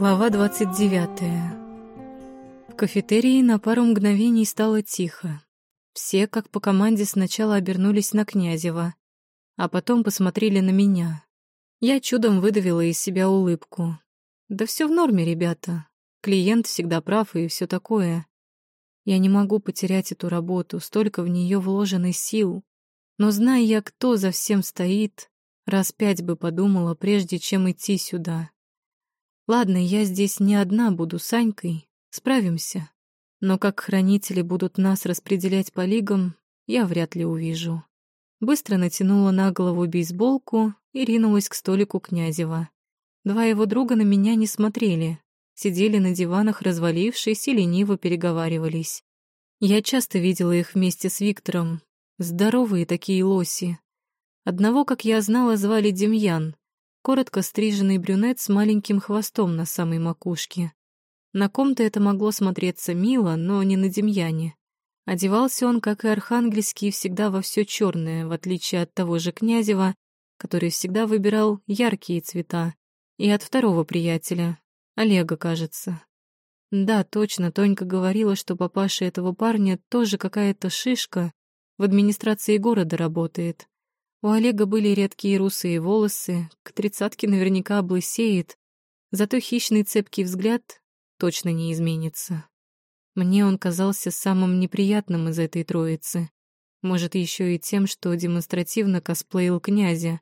Глава 29. В кафетерии на пару мгновений стало тихо. Все, как по команде, сначала обернулись на Князева, а потом посмотрели на меня. Я чудом выдавила из себя улыбку. Да все в норме, ребята. Клиент всегда прав и все такое. Я не могу потерять эту работу, столько в нее вложено сил. Но зная я, кто за всем стоит, раз пять бы подумала, прежде чем идти сюда. Ладно, я здесь не одна буду с Анькой, справимся. Но как хранители будут нас распределять по лигам, я вряд ли увижу. Быстро натянула на голову бейсболку и ринулась к столику Князева. Два его друга на меня не смотрели, сидели на диванах, развалившись и лениво переговаривались. Я часто видела их вместе с Виктором. Здоровые такие лоси. Одного, как я знала, звали Демьян, коротко стриженный брюнет с маленьким хвостом на самой макушке. На ком-то это могло смотреться мило, но не на Демьяне. Одевался он, как и Архангельский, всегда во все черное, в отличие от того же Князева, который всегда выбирал яркие цвета, и от второго приятеля, Олега, кажется. Да, точно, Тонька говорила, что папаша этого парня тоже какая-то шишка, в администрации города работает. У Олега были редкие русые волосы, к тридцатке наверняка облысеет, зато хищный цепкий взгляд точно не изменится. Мне он казался самым неприятным из этой троицы. Может, еще и тем, что демонстративно косплеил князя.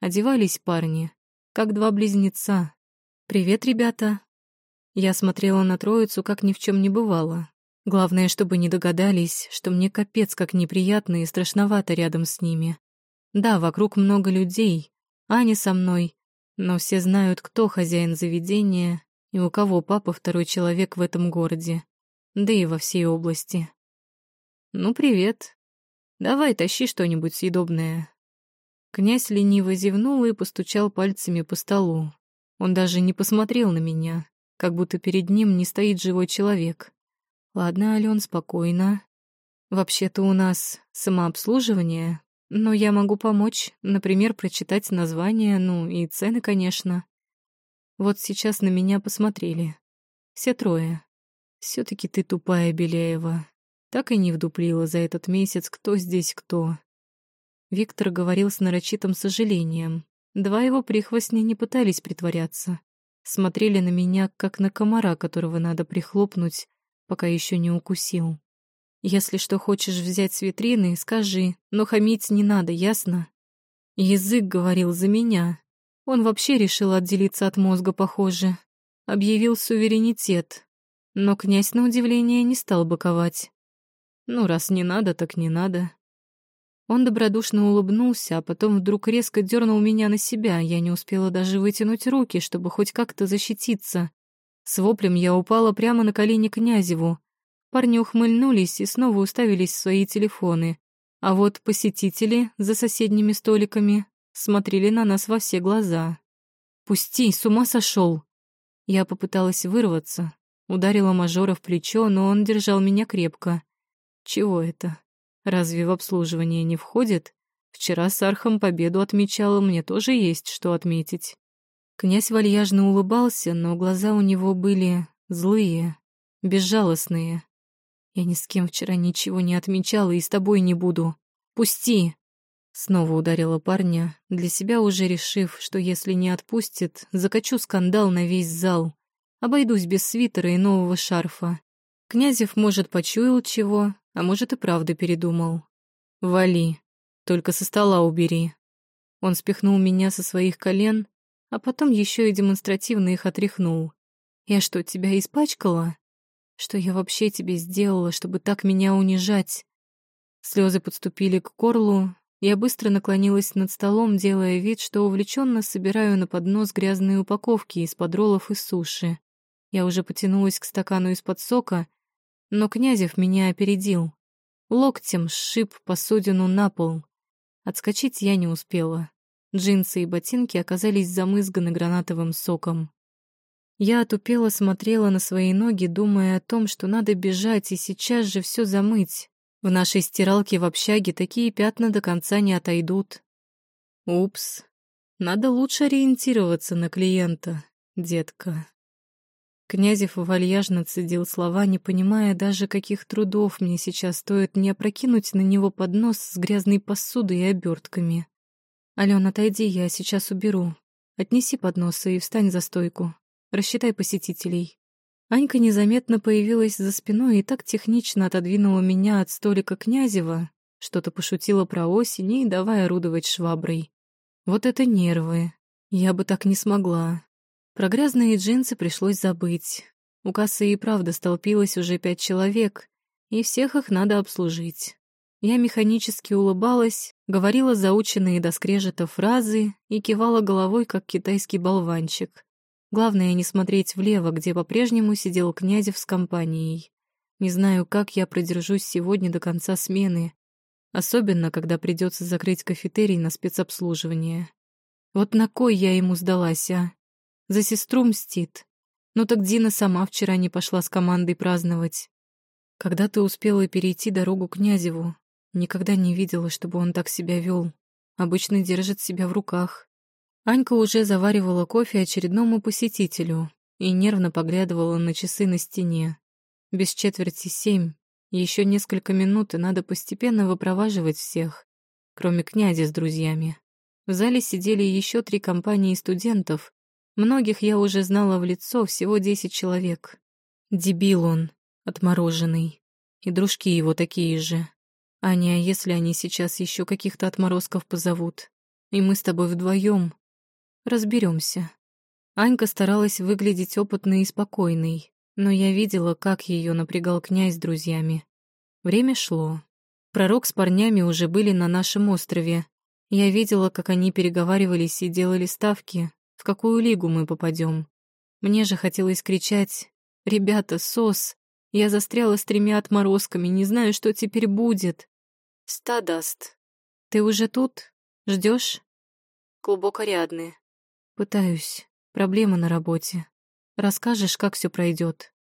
Одевались парни, как два близнеца. «Привет, ребята!» Я смотрела на троицу, как ни в чем не бывало. Главное, чтобы не догадались, что мне капец как неприятно и страшновато рядом с ними. Да, вокруг много людей, Аня со мной, но все знают, кто хозяин заведения и у кого папа второй человек в этом городе, да и во всей области. «Ну, привет. Давай, тащи что-нибудь съедобное». Князь лениво зевнул и постучал пальцами по столу. Он даже не посмотрел на меня, как будто перед ним не стоит живой человек. «Ладно, Ален, спокойно. Вообще-то у нас самообслуживание, но я могу помочь, например, прочитать название, ну и цены, конечно. Вот сейчас на меня посмотрели. Все трое. все таки ты тупая, Беляева. Так и не вдуплила за этот месяц, кто здесь кто. Виктор говорил с нарочитым сожалением. Два его прихвостня не пытались притворяться. Смотрели на меня, как на комара, которого надо прихлопнуть, пока еще не укусил. Если что хочешь взять с витрины, скажи, но хамить не надо, ясно? Язык говорил за меня. Он вообще решил отделиться от мозга, похоже. Объявил суверенитет. Но князь, на удивление, не стал боковать. Ну, раз не надо, так не надо. Он добродушно улыбнулся, а потом вдруг резко дернул меня на себя. Я не успела даже вытянуть руки, чтобы хоть как-то защититься. С воплем я упала прямо на колени князеву. Парни ухмыльнулись и снова уставились в свои телефоны. А вот посетители за соседними столиками смотрели на нас во все глаза. «Пусти, с ума сошел!» Я попыталась вырваться, ударила мажора в плечо, но он держал меня крепко. «Чего это? Разве в обслуживание не входит? Вчера с Архом победу отмечала, мне тоже есть что отметить». Князь вальяжно улыбался, но глаза у него были злые, безжалостные. Я ни с кем вчера ничего не отмечала и с тобой не буду. Пусти!» Снова ударила парня, для себя уже решив, что если не отпустит, закачу скандал на весь зал. Обойдусь без свитера и нового шарфа. Князев, может, почуял чего, а может, и правда передумал. «Вали, только со стола убери». Он спихнул меня со своих колен, а потом еще и демонстративно их отряхнул. «Я что, тебя испачкала?» Что я вообще тебе сделала, чтобы так меня унижать? Слезы подступили к горлу. Я быстро наклонилась над столом, делая вид, что увлеченно собираю на поднос грязные упаковки из-под роллов и суши. Я уже потянулась к стакану из-под сока, но Князев меня опередил. Локтем сшиб посудину на пол. Отскочить я не успела. Джинсы и ботинки оказались замызганы гранатовым соком. Я отупело смотрела на свои ноги, думая о том, что надо бежать и сейчас же все замыть. В нашей стиралке в общаге такие пятна до конца не отойдут. Упс. Надо лучше ориентироваться на клиента, детка. Князев вальяжно цедил слова, не понимая даже, каких трудов мне сейчас стоит не опрокинуть на него поднос с грязной посудой и обертками. «Алён, отойди, я сейчас уберу. Отнеси подносы и встань за стойку. Рассчитай посетителей». Анька незаметно появилась за спиной и так технично отодвинула меня от столика Князева, что-то пошутила про осень и давай орудовать шваброй. Вот это нервы. Я бы так не смогла. Про грязные джинсы пришлось забыть. У кассы и правда столпилось уже пять человек, и всех их надо обслужить. Я механически улыбалась, говорила заученные до скрежета фразы и кивала головой, как китайский болванчик. Главное не смотреть влево, где по-прежнему сидел Князев с компанией. Не знаю, как я продержусь сегодня до конца смены, особенно когда придется закрыть кафетерий на спецобслуживание. Вот на кой я ему сдалась, а? За сестру мстит. Ну так Дина сама вчера не пошла с командой праздновать. Когда ты успела перейти дорогу Князеву, никогда не видела, чтобы он так себя вел. Обычно держит себя в руках. Анька уже заваривала кофе очередному посетителю и нервно поглядывала на часы на стене. Без четверти семь, еще несколько минут, и надо постепенно выпроваживать всех, кроме князя с друзьями. В зале сидели еще три компании студентов, Многих я уже знала в лицо, всего десять человек. Дебил он, отмороженный. И дружки его такие же. Аня, а если они сейчас еще каких-то отморозков позовут? И мы с тобой вдвоем разберемся. Анька старалась выглядеть опытной и спокойной, но я видела, как ее напрягал князь с друзьями. Время шло. Пророк с парнями уже были на нашем острове. Я видела, как они переговаривались и делали ставки, в какую лигу мы попадем. Мне же хотелось кричать «Ребята, сос!» Я застряла с тремя отморозками, не знаю, что теперь будет. Стадаст. Ты уже тут? Ждешь? Глубоко рядны. Пытаюсь. Проблема на работе. Расскажешь, как все пройдет.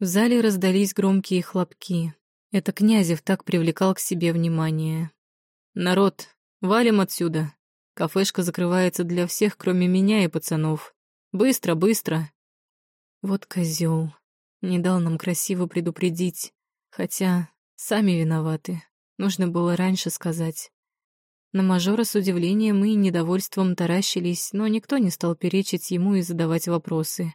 В зале раздались громкие хлопки. Это Князев так привлекал к себе внимание. «Народ, валим отсюда!» Кафешка закрывается для всех, кроме меня и пацанов. Быстро, быстро. Вот козел. Не дал нам красиво предупредить. Хотя сами виноваты. Нужно было раньше сказать. На мажора с удивлением и недовольством таращились, но никто не стал перечить ему и задавать вопросы.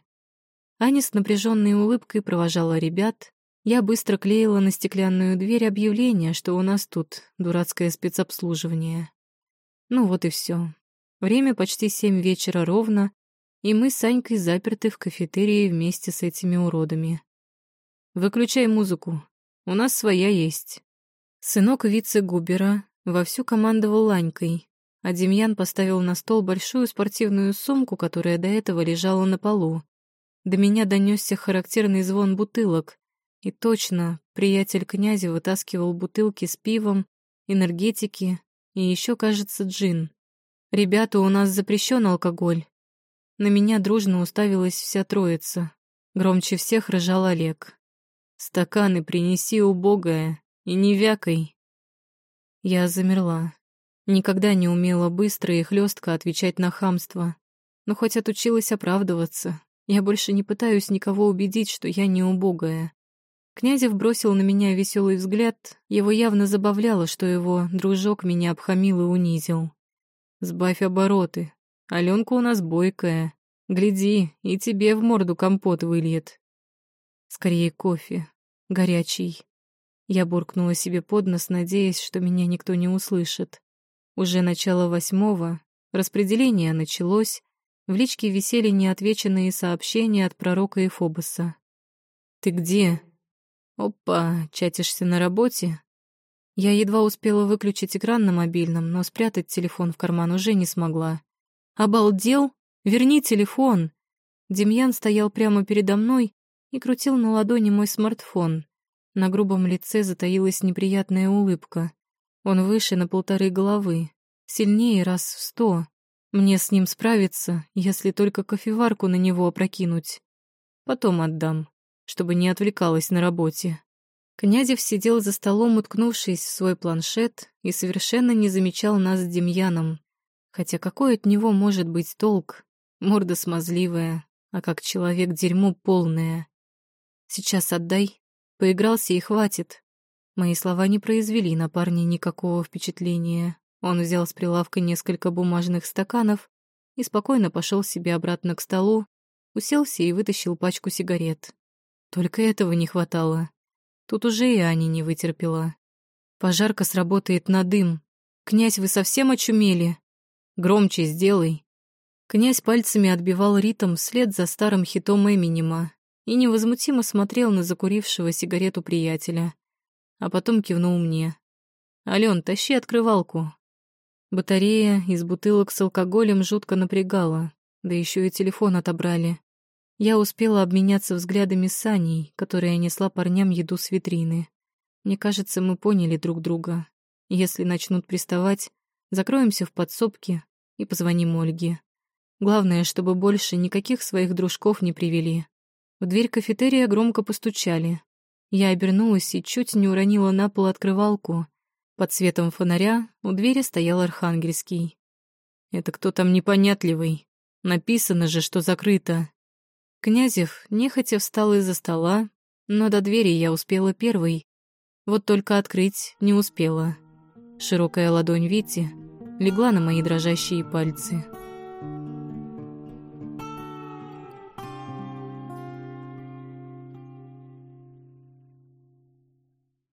Аня с напряженной улыбкой провожала ребят. Я быстро клеила на стеклянную дверь объявление, что у нас тут дурацкое спецобслуживание. Ну вот и все. Время почти семь вечера ровно, и мы с Санькой заперты в кафетерии вместе с этими уродами. «Выключай музыку. У нас своя есть». Сынок вице-губера вовсю командовал Ланькой, а Демьян поставил на стол большую спортивную сумку, которая до этого лежала на полу. До меня донесся характерный звон бутылок, и точно приятель князя вытаскивал бутылки с пивом, энергетики, и еще, кажется, джин. Ребята, у нас запрещен алкоголь. На меня дружно уставилась вся троица. Громче всех рожал Олег. «Стаканы принеси, убогая, и не вякой». Я замерла. Никогда не умела быстро и хлестко отвечать на хамство. Но хоть отучилась оправдываться, я больше не пытаюсь никого убедить, что я не убогая. Князев бросил на меня веселый взгляд, его явно забавляло, что его дружок меня обхамил и унизил. «Сбавь обороты. Аленка у нас бойкая. Гляди, и тебе в морду компот выльет». «Скорее кофе. Горячий». Я буркнула себе под нос, надеясь, что меня никто не услышит. Уже начало восьмого, распределение началось, в личке висели неотвеченные сообщения от пророка и Фобоса. «Ты где?» Опа, чатишься на работе? Я едва успела выключить экран на мобильном, но спрятать телефон в карман уже не смогла. Обалдел? Верни телефон! Демьян стоял прямо передо мной и крутил на ладони мой смартфон. На грубом лице затаилась неприятная улыбка. Он выше на полторы головы, сильнее раз в сто. Мне с ним справиться, если только кофеварку на него опрокинуть. Потом отдам чтобы не отвлекалась на работе. Князев сидел за столом, уткнувшись в свой планшет, и совершенно не замечал нас с Демьяном. Хотя какой от него может быть толк? Морда смазливая, а как человек дерьмо полное. Сейчас отдай, поигрался и хватит. Мои слова не произвели на парня никакого впечатления. Он взял с прилавка несколько бумажных стаканов и спокойно пошел себе обратно к столу, уселся и вытащил пачку сигарет. Только этого не хватало. Тут уже и Аня не вытерпела. Пожарка сработает на дым. Князь, вы совсем очумели? Громче сделай. Князь пальцами отбивал ритм вслед за старым хитом Эминема и невозмутимо смотрел на закурившего сигарету приятеля. А потом кивнул мне. «Алён, тащи открывалку». Батарея из бутылок с алкоголем жутко напрягала, да еще и телефон отобрали. Я успела обменяться взглядами с Аней, которая несла парням еду с витрины. Мне кажется, мы поняли друг друга. Если начнут приставать, закроемся в подсобке и позвоним Ольге. Главное, чтобы больше никаких своих дружков не привели. В дверь кафетерия громко постучали. Я обернулась и чуть не уронила на пол открывалку. Под светом фонаря у двери стоял Архангельский. «Это кто там непонятливый? Написано же, что закрыто». Князев нехотя встал из-за стола, но до двери я успела первой вот только открыть не успела. Широкая ладонь Вити легла на мои дрожащие пальцы.